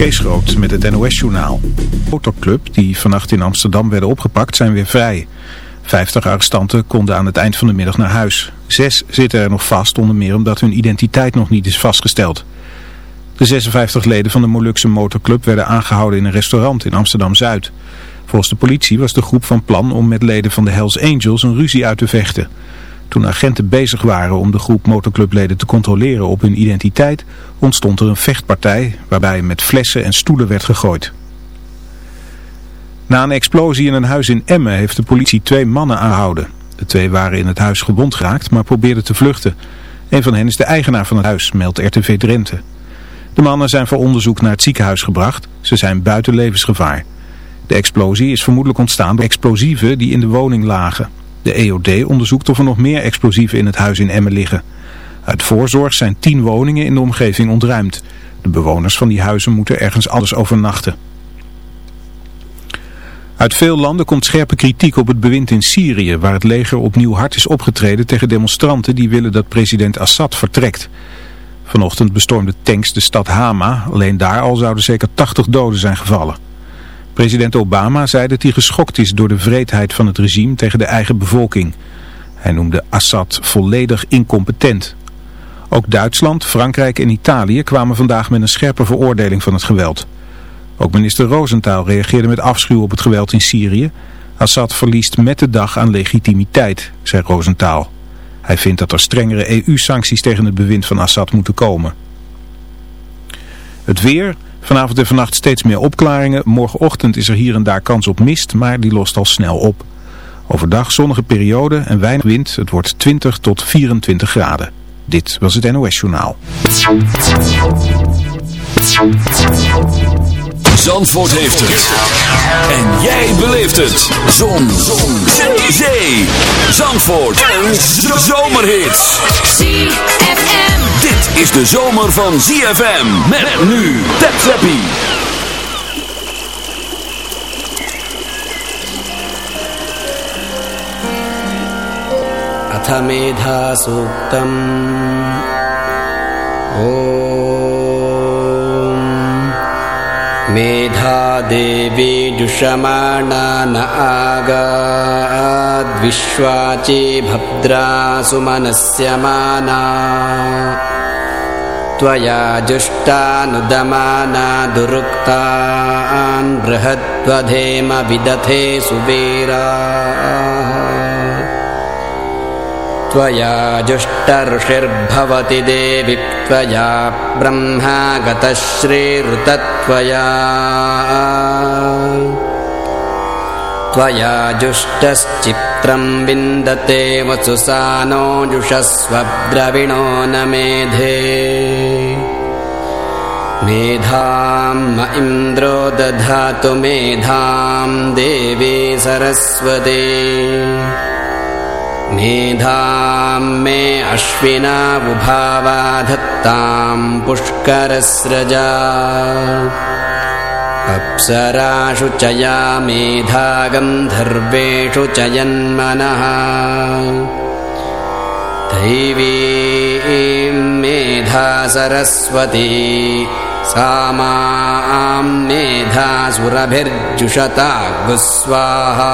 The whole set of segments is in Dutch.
Kees Groot met het NOS-journaal. Motorclub die vannacht in Amsterdam werden opgepakt zijn weer vrij. Vijftig arrestanten konden aan het eind van de middag naar huis. Zes zitten er nog vast, onder meer omdat hun identiteit nog niet is vastgesteld. De 56 leden van de Molukse motorclub werden aangehouden in een restaurant in Amsterdam-Zuid. Volgens de politie was de groep van plan om met leden van de Hells Angels een ruzie uit te vechten. Toen agenten bezig waren om de groep motorclubleden te controleren op hun identiteit, ontstond er een vechtpartij waarbij met flessen en stoelen werd gegooid. Na een explosie in een huis in Emmen heeft de politie twee mannen aangehouden. De twee waren in het huis gewond geraakt, maar probeerden te vluchten. Een van hen is de eigenaar van het huis, meldt RTV Drenthe. De mannen zijn voor onderzoek naar het ziekenhuis gebracht. Ze zijn buiten levensgevaar. De explosie is vermoedelijk ontstaan door explosieven die in de woning lagen. De EOD onderzoekt of er nog meer explosieven in het huis in Emmen liggen. Uit voorzorg zijn tien woningen in de omgeving ontruimd. De bewoners van die huizen moeten ergens anders overnachten. Uit veel landen komt scherpe kritiek op het bewind in Syrië, waar het leger opnieuw hard is opgetreden tegen demonstranten die willen dat president Assad vertrekt. Vanochtend bestormden tanks de stad Hama, alleen daar al zouden zeker 80 doden zijn gevallen. President Obama zei dat hij geschokt is door de vreedheid van het regime tegen de eigen bevolking. Hij noemde Assad volledig incompetent. Ook Duitsland, Frankrijk en Italië kwamen vandaag met een scherpe veroordeling van het geweld. Ook minister Rosenthal reageerde met afschuw op het geweld in Syrië. Assad verliest met de dag aan legitimiteit, zei Rosenthal. Hij vindt dat er strengere EU-sancties tegen het bewind van Assad moeten komen. Het weer... Vanavond en vannacht steeds meer opklaringen. Morgenochtend is er hier en daar kans op mist, maar die lost al snel op. Overdag zonnige periode en weinig wind. Het wordt 20 tot 24 graden. Dit was het NOS Journaal. Zandvoort heeft het. En jij beleeft het. Zon. Zon. Zee. Zandvoort. Een zomerhit. ZFM. Dit is de zomer van ZFM. Met nu. Tap Zappie. अथ मेधासूक्तम् ॐ मेधादेवी न आगाद्विश्वाचे भद्रा सुमनस्यमाना त्वया जुष्टानुदमाना दुरुक्तान् बृहद्वधेम विदथे सुवीरा त्वया जुष्टऋषिर्भवति देवि त्वया ब्रह्मा गतः श्रीऋतत्वया त्वया जुष्टश्चित्रं विन्दते वसुसानो जुषस्वद्रविणो न मेधे। मेधां म इन्द्रो दधातु मेधां देवी सरस्वती। मेधां मे अश्विनाबुभावा धत्तां पुष्करस्रजा अप्सराशु च या मेधा गन्धर्वेषु च यन्मनः। दैवीं मेधा सरस्वती सा मां मेधासुरभिर्जुषता गुस्वाहा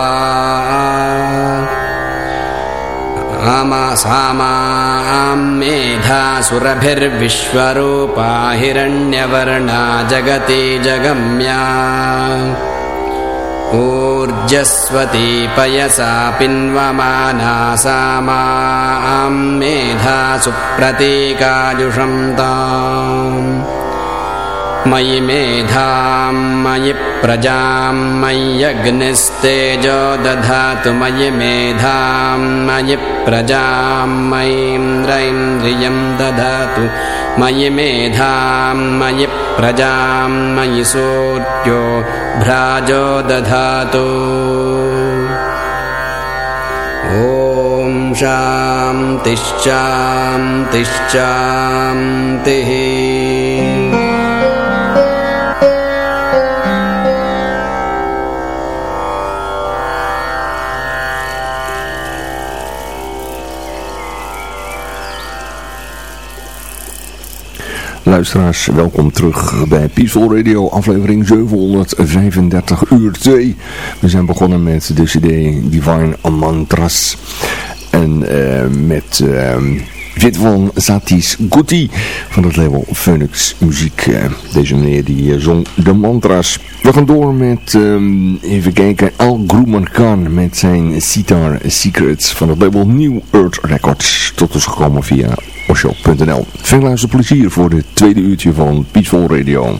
मेधासुरभिर्विश्वरूपा हिरण्यवर्णा जगति जगम्या। ऊर्जस्वती पयसा पिन्वमाना सा मां मेधासु प्रतीकाजुषं ताम् मयि मेधां मयि प्रजां मय्यग्निस्तेजो दधातु मयि मेधां मयि प्रजां मयीन्द्रैन्द्रियं दधातु मयि मेधां मयि प्रजां मयि सूर्यो भ्राजो दधातु। ॐ शान्तिश्चान्तिश्चान्तिः luisteraars, welkom terug bij Peaceful Radio, aflevering 735 uur 2. We zijn begonnen met de cd Divine Mantras en uh, met... Uh, Vidwan Satis Guti van het label Phoenix Muziek. Uh, deze meneer die uh, zong de mantra's. We gaan door met, um, even kijken, Al Grooman Khan met zijn Sitar Secrets van het label New Earth Records. Tot ons gekomen via osho.nl. Veel luisterplezier voor het tweede uurtje van Peaceful Radio.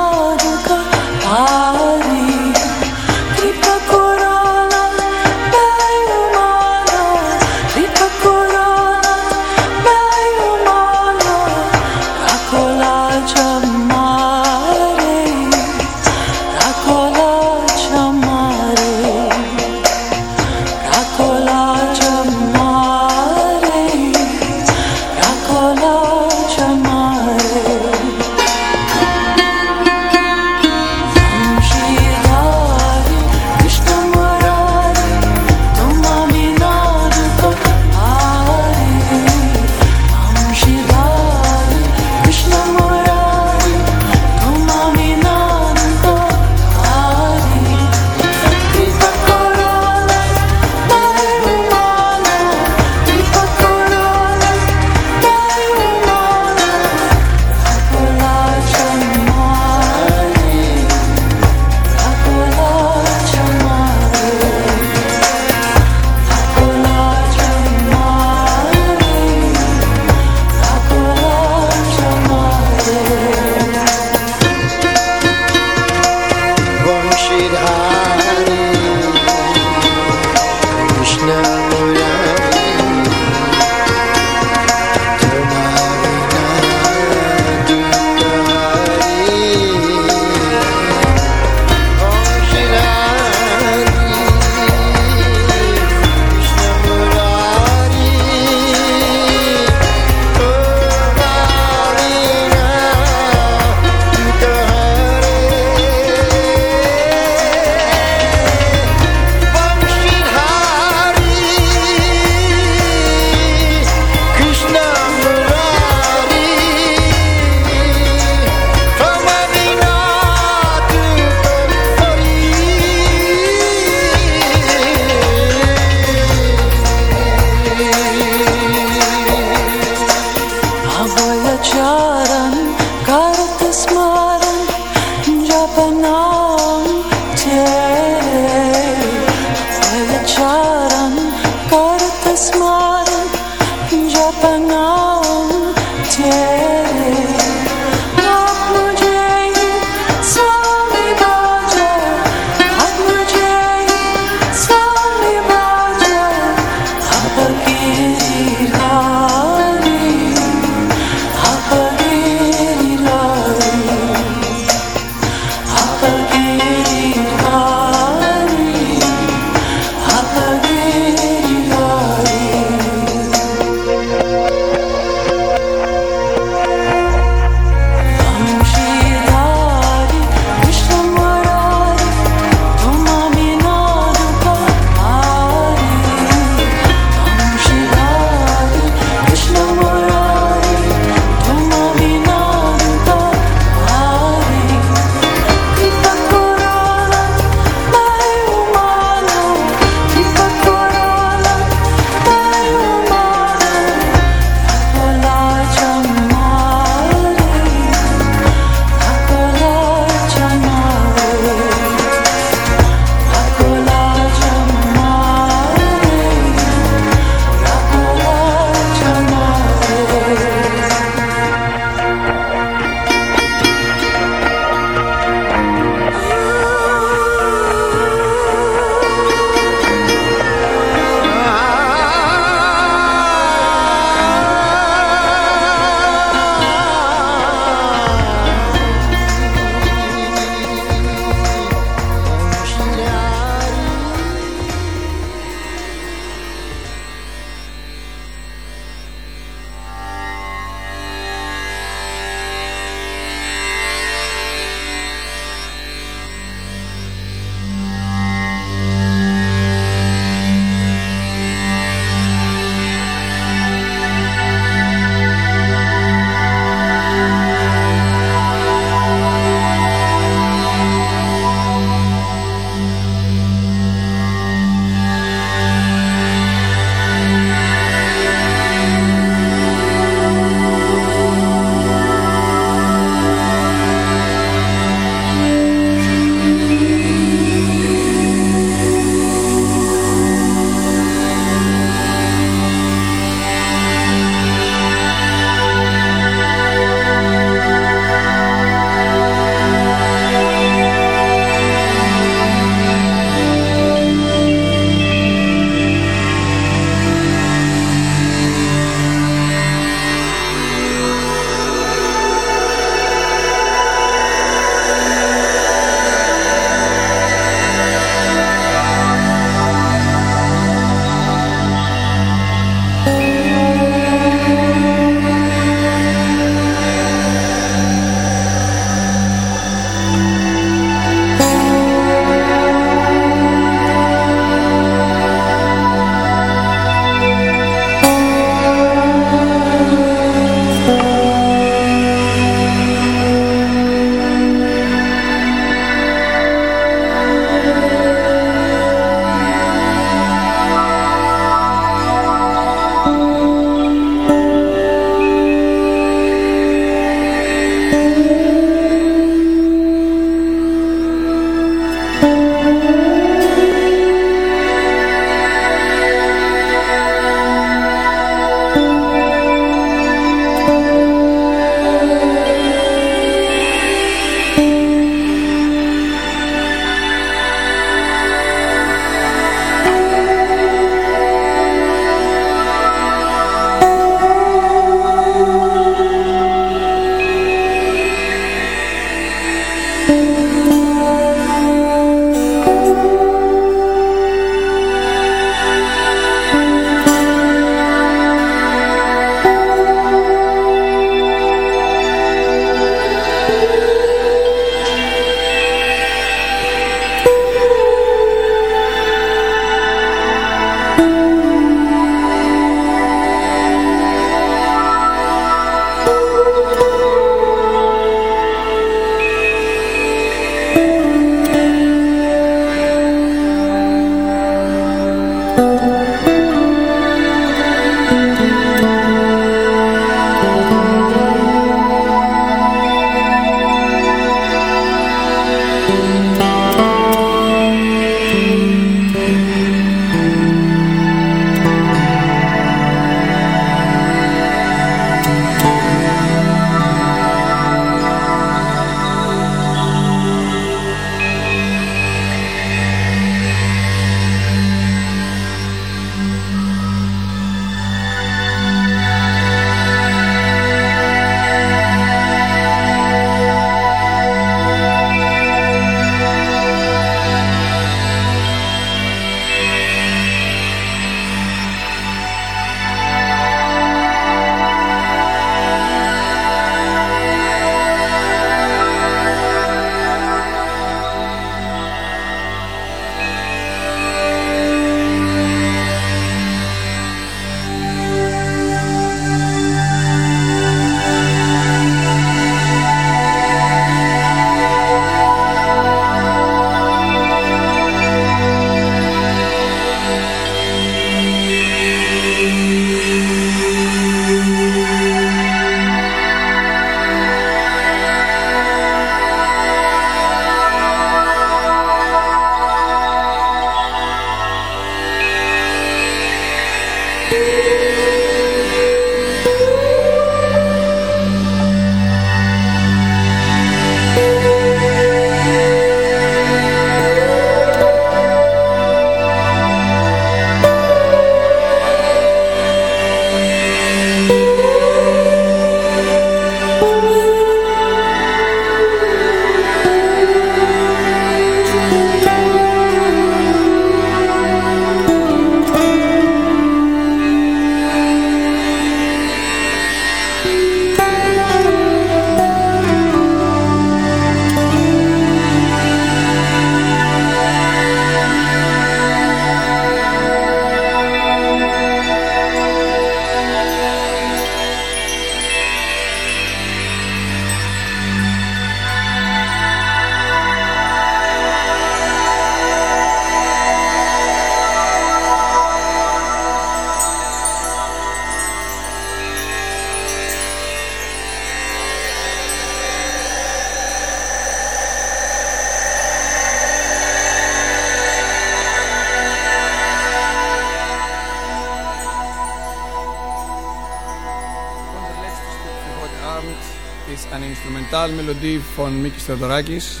Instrumentalmelodie von Mikis Theodorakis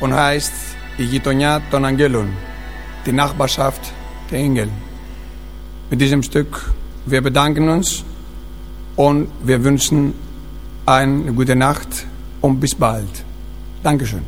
und heißt Die Gitonia των Angelon, die Nachbarschaft der Engel. Mit diesem Stück, wir bedanken uns und wir wünschen eine gute Nacht und bis bald. Dankeschön.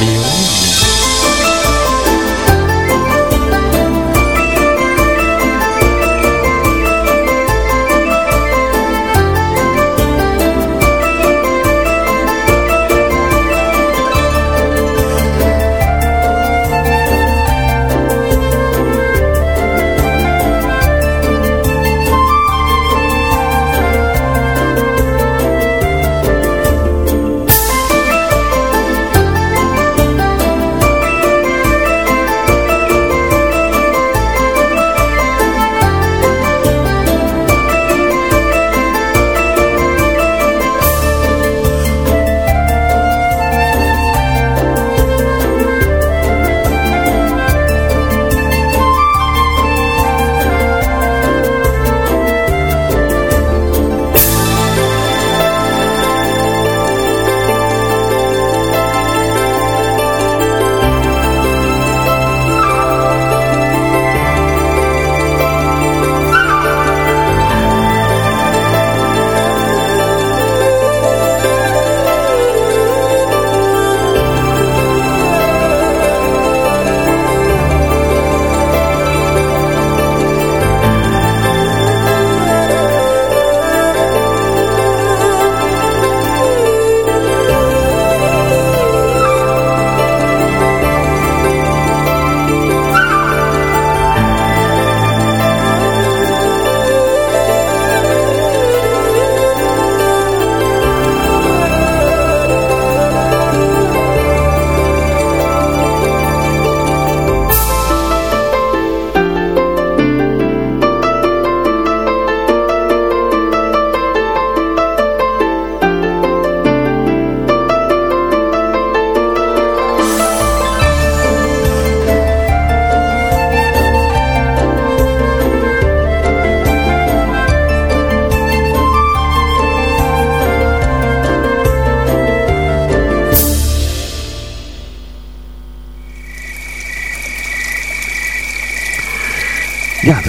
流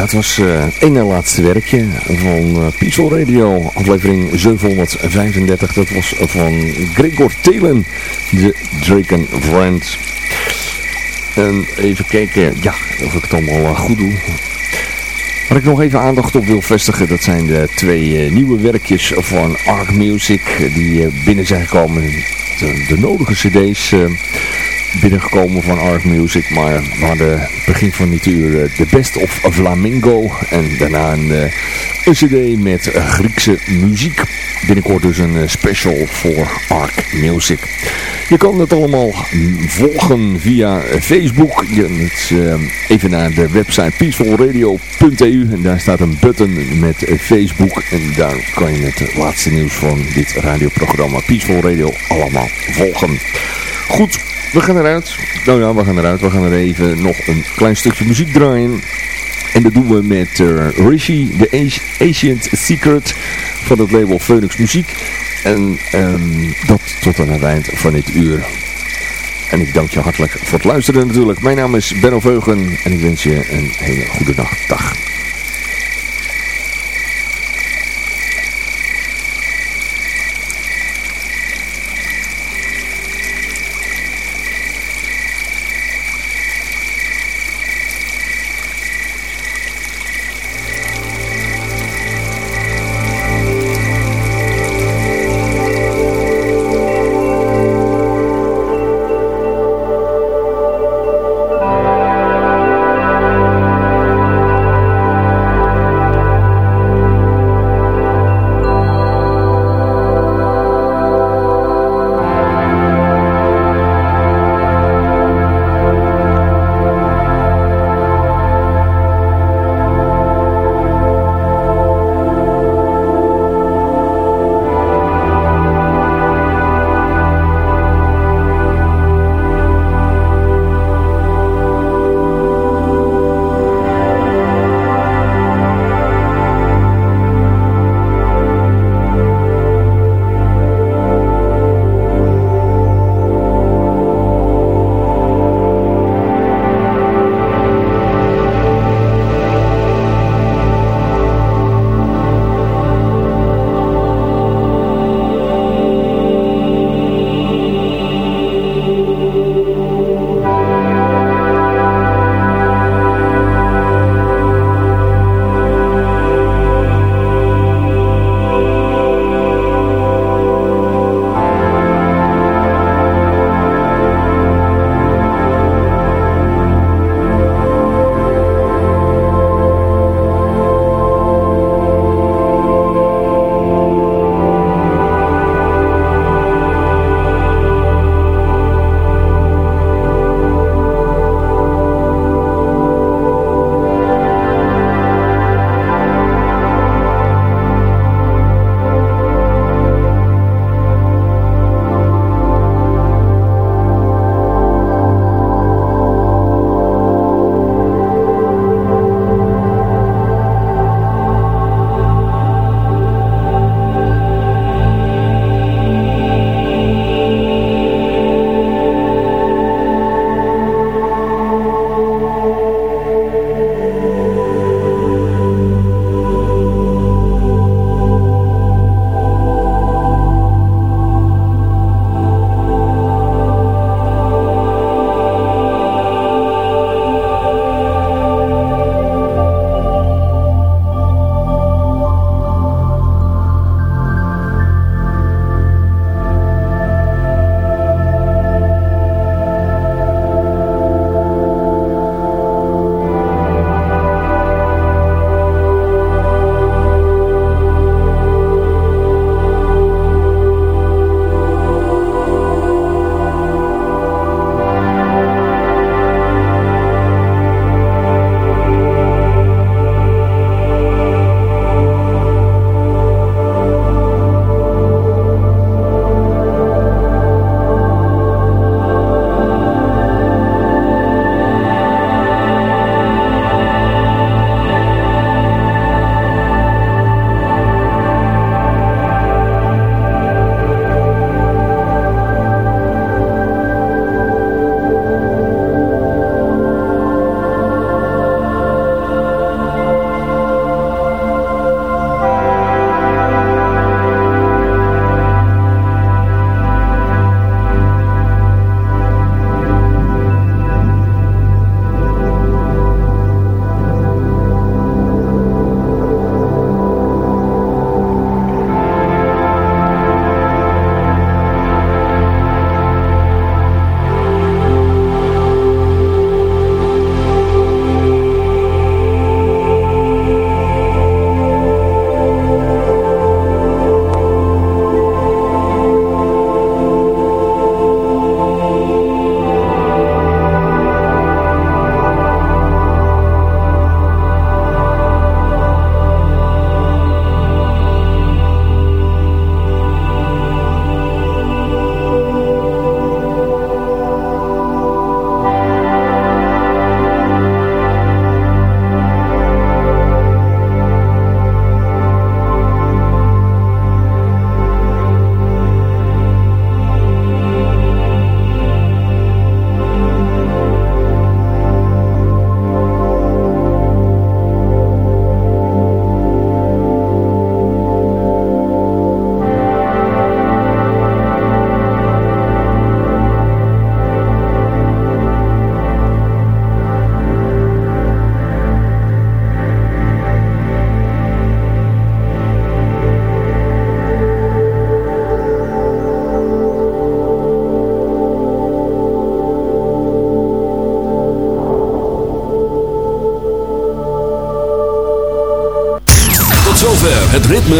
dat was uh, het ene laatste werkje van uh, Peaceful Radio, aflevering 735. Dat was van Gregor Telen, de Draken Friend. En even kijken, ja, of ik het allemaal uh, goed doe. Waar ik nog even aandacht op wil vestigen, dat zijn de twee nieuwe werkjes van Arc Music die binnen zijn gekomen. De, de nodige cd's binnengekomen van Art Music. Maar we hadden begin van dit uur de eh, Best of Flamingo. En daarna een, eh, een cd met Griekse muziek. Binnenkort dus een eh, special voor Arc Music. Je kan het allemaal volgen via Facebook. Je, even naar de website peacefulradio.eu en daar staat een button met Facebook. En daar kan je het laatste nieuws van dit radioprogramma Peaceful Radio allemaal volgen. Goed, we gaan eruit. Nou ja, we gaan eruit. We gaan er even nog een klein stukje muziek draaien. En dat doen we met uh, Rishi, The Ancient Secret van het label Phoenix Muziek. En um, dat tot aan het eind van dit uur. En ik dank je hartelijk voor het luisteren natuurlijk. Mijn naam is Benno Veugen en ik wens je een hele goede dag. Dag.